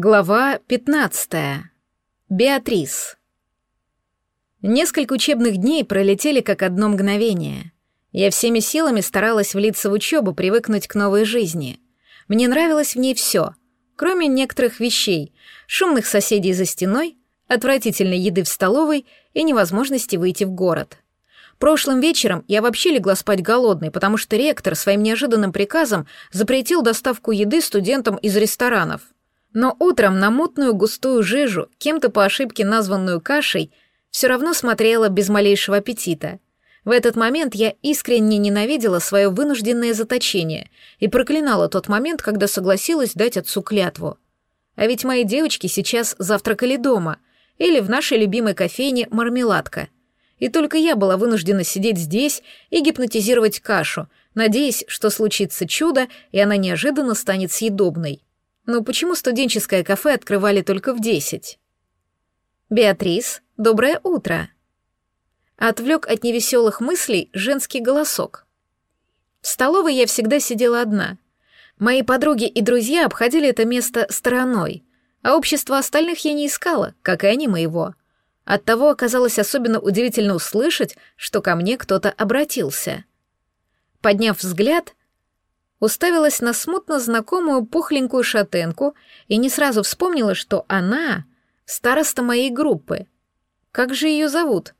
Глава 15. Беатрис. Несколько учебных дней пролетели как одно мгновение. Я всеми силами старалась влиться в учебу, привыкнуть к новой жизни. Мне нравилось в ней все, кроме некоторых вещей, шумных соседей за стеной, отвратительной еды в столовой и невозможности выйти в город. Прошлым вечером я вообще легла спать голодной, потому что ректор своим неожиданным приказом запретил доставку еды студентам из ресторанов — но утром на мутную густую жижу, кем-то по ошибке названную кашей, все равно смотрела без малейшего аппетита. В этот момент я искренне ненавидела свое вынужденное заточение и проклинала тот момент, когда согласилась дать отцу клятву. А ведь мои девочки сейчас завтракали дома или в нашей любимой кофейне «Мармеладка». И только я была вынуждена сидеть здесь и гипнотизировать кашу, надеясь, что случится чудо, и она неожиданно станет съедобной. Но почему студенческое кафе открывали только в десять? «Беатрис, доброе утро!» Отвлек от невеселых мыслей женский голосок. В столовой я всегда сидела одна. Мои подруги и друзья обходили это место стороной, а общество остальных я не искала, как и они моего. Оттого оказалось особенно удивительно услышать, что ко мне кто-то обратился. Подняв взгляд, уставилась на смутно знакомую пухленькую шатенку и не сразу вспомнила, что она — староста моей группы. Как же ее зовут?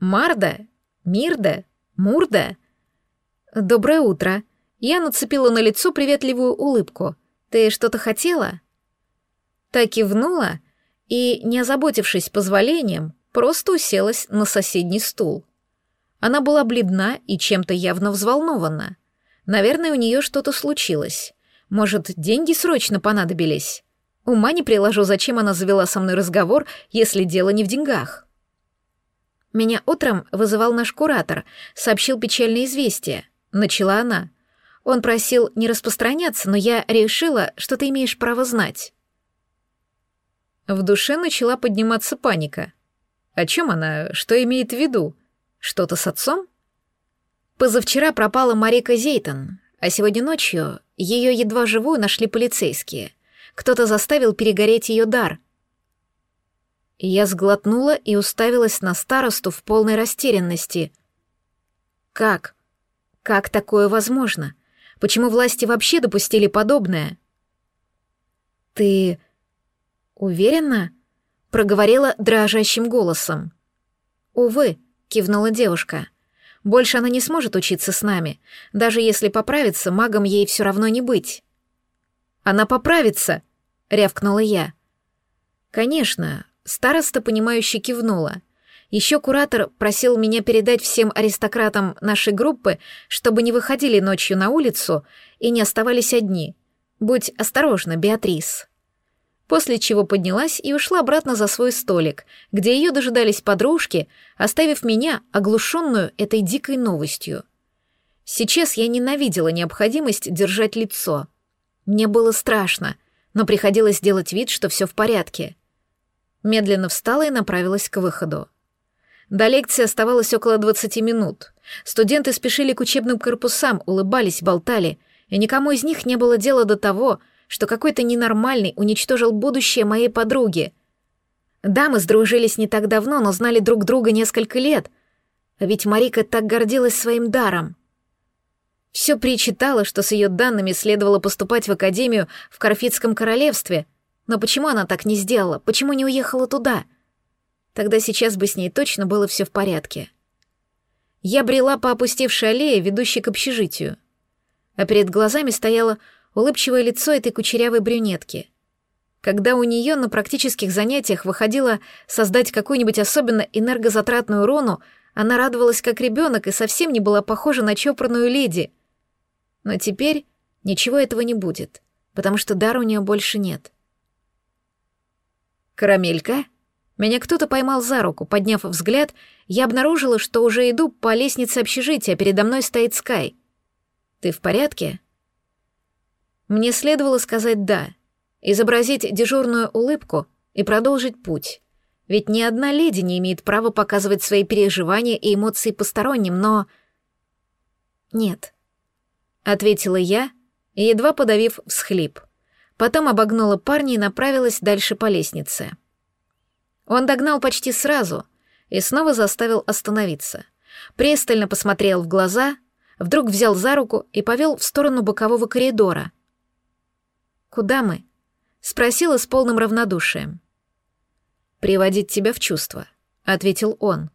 Марда? Мирда? Мурда? Доброе утро. Я нацепила на лицо приветливую улыбку. Ты что-то хотела? Так кивнула и, не озаботившись позволением, просто уселась на соседний стул. Она была бледна и чем-то явно взволнована — Наверное, у нее что-то случилось. Может, деньги срочно понадобились? Ума не приложу, зачем она завела со мной разговор, если дело не в деньгах. Меня утром вызывал наш куратор, сообщил печальное известие. Начала она. Он просил не распространяться, но я решила, что ты имеешь право знать. В душе начала подниматься паника. О чем она? Что имеет в виду? Что-то с отцом? Позавчера пропала Марика Зейтон, а сегодня ночью ее едва живую нашли полицейские. Кто-то заставил перегореть ее дар. Я сглотнула и уставилась на старосту в полной растерянности. Как? Как такое возможно? Почему власти вообще допустили подобное? Ты уверена? проговорила дрожащим голосом. Увы, кивнула девушка. Больше она не сможет учиться с нами. Даже если поправится, магом ей все равно не быть. Она поправится, рявкнула я. Конечно, староста, понимающе кивнула. Еще куратор просил меня передать всем аристократам нашей группы, чтобы не выходили ночью на улицу и не оставались одни. Будь осторожна, Беатрис после чего поднялась и ушла обратно за свой столик, где ее дожидались подружки, оставив меня оглушенную этой дикой новостью. Сейчас я ненавидела необходимость держать лицо. Мне было страшно, но приходилось делать вид, что все в порядке. Медленно встала и направилась к выходу. До лекции оставалось около 20 минут. Студенты спешили к учебным корпусам, улыбались, болтали, и никому из них не было дела до того, что какой-то ненормальный уничтожил будущее моей подруги. Да, мы сдружились не так давно, но знали друг друга несколько лет. Ведь Марика так гордилась своим даром. Все причитало, что с ее данными следовало поступать в академию в Карфитском королевстве. Но почему она так не сделала? Почему не уехала туда? Тогда сейчас бы с ней точно было все в порядке. Я брела по опустевшей аллее, ведущей к общежитию. А перед глазами стояла улыбчивое лицо этой кучерявой брюнетки. Когда у нее на практических занятиях выходило создать какую-нибудь особенно энергозатратную руну, она радовалась как ребенок и совсем не была похожа на чопорную леди. Но теперь ничего этого не будет, потому что дара у нее больше нет. «Карамелька?» Меня кто-то поймал за руку. Подняв взгляд, я обнаружила, что уже иду по лестнице общежития, передо мной стоит Скай. «Ты в порядке?» Мне следовало сказать «да», изобразить дежурную улыбку и продолжить путь. Ведь ни одна леди не имеет права показывать свои переживания и эмоции посторонним, но... «Нет», — ответила я, едва подавив всхлип. Потом обогнула парня и направилась дальше по лестнице. Он догнал почти сразу и снова заставил остановиться. Пристально посмотрел в глаза, вдруг взял за руку и повел в сторону бокового коридора. «Куда мы?» — спросила с полным равнодушием. «Приводить тебя в чувство», — ответил он.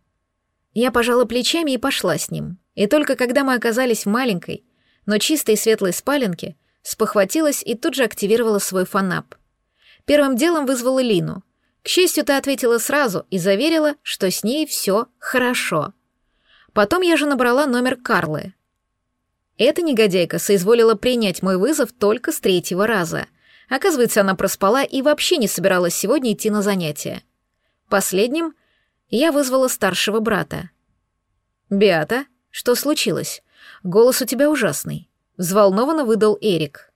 Я пожала плечами и пошла с ним. И только когда мы оказались в маленькой, но чистой светлой спаленке, спохватилась и тут же активировала свой фанап. Первым делом вызвала Лину. К счастью, та ответила сразу и заверила, что с ней все хорошо. Потом я же набрала номер Карлы. Эта негодяйка соизволила принять мой вызов только с третьего раза. Оказывается, она проспала и вообще не собиралась сегодня идти на занятия. Последним я вызвала старшего брата. «Беата, что случилось? Голос у тебя ужасный», — взволнованно выдал Эрик.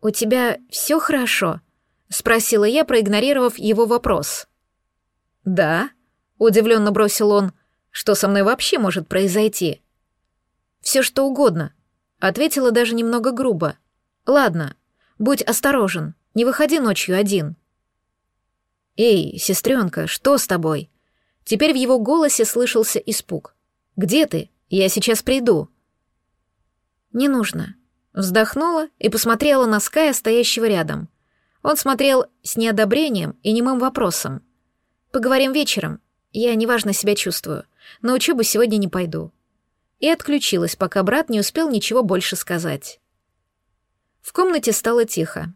«У тебя все хорошо?» — спросила я, проигнорировав его вопрос. «Да», — удивленно бросил он, — «что со мной вообще может произойти?» «Все что угодно», — ответила даже немного грубо. «Ладно, будь осторожен, не выходи ночью один». «Эй, сестренка, что с тобой?» Теперь в его голосе слышался испуг. «Где ты? Я сейчас приду». «Не нужно». Вздохнула и посмотрела на Ская, стоящего рядом. Он смотрел с неодобрением и немым вопросом. «Поговорим вечером. Я неважно себя чувствую. На учебу сегодня не пойду». И отключилась, пока брат не успел ничего больше сказать. В комнате стало тихо.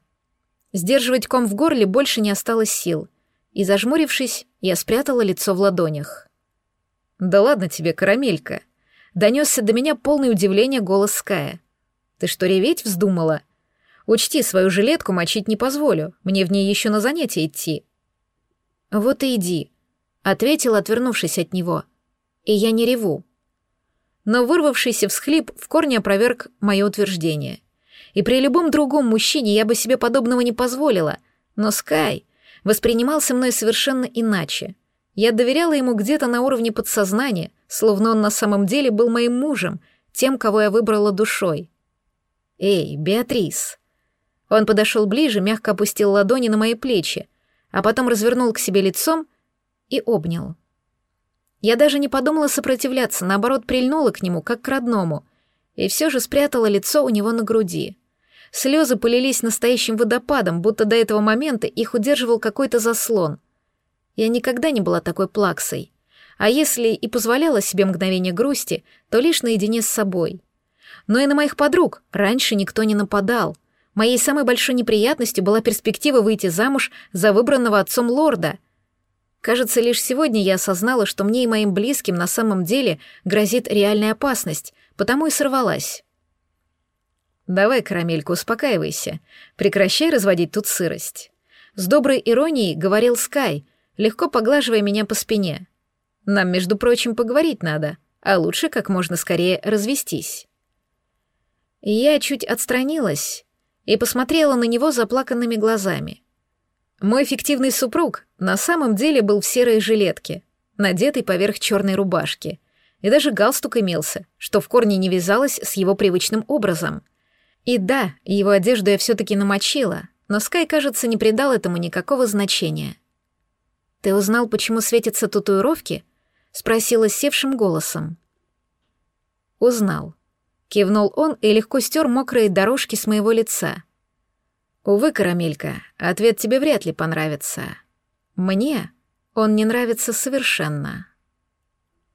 Сдерживать ком в горле больше не осталось сил — и, зажмурившись, я спрятала лицо в ладонях. «Да ладно тебе, карамелька!» Донесся до меня полное удивление голос Ская. «Ты что, реветь вздумала? Учти, свою жилетку мочить не позволю, мне в ней еще на занятия идти». «Вот и иди», — ответил, отвернувшись от него. «И я не реву». Но вырвавшийся всхлип в корне опроверг мое утверждение. И при любом другом мужчине я бы себе подобного не позволила, но Скай воспринимался мной совершенно иначе. Я доверяла ему где-то на уровне подсознания, словно он на самом деле был моим мужем, тем, кого я выбрала душой. «Эй, Беатрис!» Он подошел ближе, мягко опустил ладони на мои плечи, а потом развернул к себе лицом и обнял. Я даже не подумала сопротивляться, наоборот, прильнула к нему, как к родному, и все же спрятала лицо у него на груди. Слезы полились настоящим водопадом, будто до этого момента их удерживал какой-то заслон. Я никогда не была такой плаксой. А если и позволяла себе мгновение грусти, то лишь наедине с собой. Но и на моих подруг раньше никто не нападал. Моей самой большой неприятностью была перспектива выйти замуж за выбранного отцом лорда. Кажется, лишь сегодня я осознала, что мне и моим близким на самом деле грозит реальная опасность, потому и сорвалась. «Давай, карамелька, успокаивайся. Прекращай разводить тут сырость». С доброй иронией говорил Скай, легко поглаживая меня по спине. «Нам, между прочим, поговорить надо, а лучше как можно скорее развестись». Я чуть отстранилась и посмотрела на него заплаканными глазами. Мой фиктивный супруг на самом деле был в серой жилетке, надетой поверх черной рубашки, и даже галстук имелся, что в корне не вязалось с его привычным образом — и да, его одежду я все-таки намочила, но Скай, кажется, не придал этому никакого значения. «Ты узнал, почему светятся татуировки?» — спросила севшим голосом. «Узнал», — кивнул он и легко стер мокрые дорожки с моего лица. «Увы, карамелька, ответ тебе вряд ли понравится. Мне он не нравится совершенно».